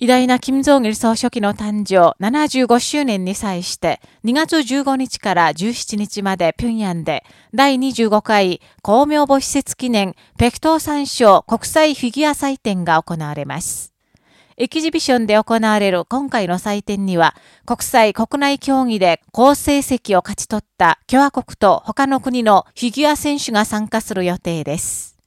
偉大な金正義総書記の誕生75周年に際して、2月15日から17日まで平壌で、第25回公明母施設記念北東三省国際フィギュア祭典が行われます。エキジビションで行われる今回の祭典には、国際国内競技で好成績を勝ち取った共和国と他の国のフィギュア選手が参加する予定です。